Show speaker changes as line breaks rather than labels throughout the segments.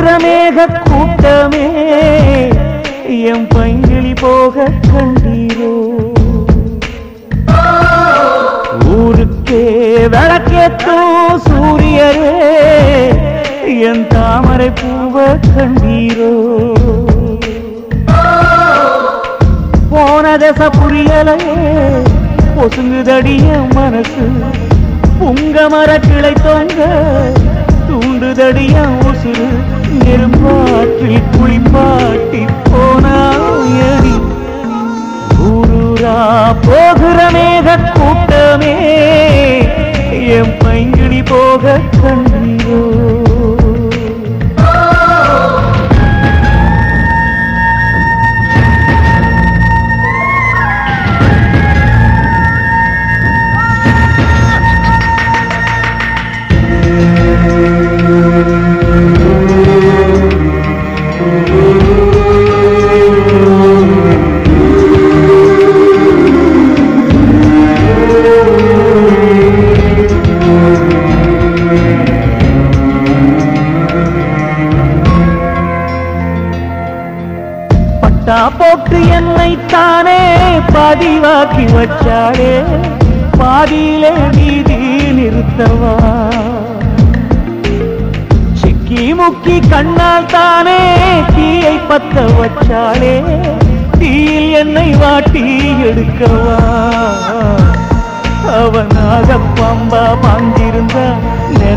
மதுரமேக கூட்டமே எம் பங்கிலி போக கண்டீரோ. ஊருக்கே விளக்கேத்தோ சூரியரே என் தாமரை பூவ கண்டீரோ. போன தச புரியலையே பொசுங்குதடிய மனசு புங்க மர கிளை தோங்க தூண்டுதடிய உசுறு. கூட்டமே எம் பைங்கிடி போக கண்டீரோ பட்டா என்னை தானே பதிவாக்கி வச்சாரே. பாதியிலே நீதி நிறுத்தவா? சிக்கி முக்கி கண்ணால் தானே தீயை பத்த வச்சாலே தீயில் என்னை வாட்டி எடுக்கவா? அவனாக பம்பா பாஞ்சிருந்தா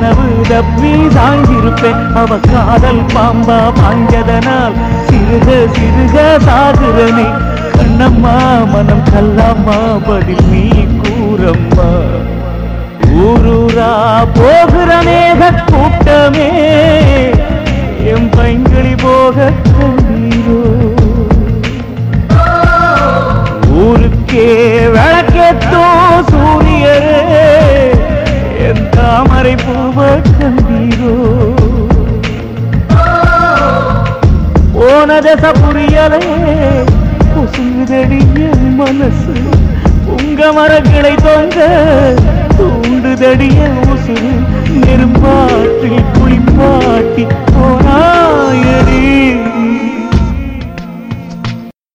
கனவு தப்பி தாங்கியிருப்பேன் அவ காதல் பாம்பா பாஞ்சதனால் சிறுக சிறுக சாகுறனே. கண்ணம்மா மனம் கல்லம்மா பதில் நீ கூறம்மா. ஊரூரா போகிற மேக கூட்டமே. என் பைங்கிளி போக போன தசை புரியலே குசுங்குதடிய மனசு உங்க மரக்கிளை தொங்க தூண்டுதடிய உசுறு நெரும்பாற்றில் குளிப்பாட்டி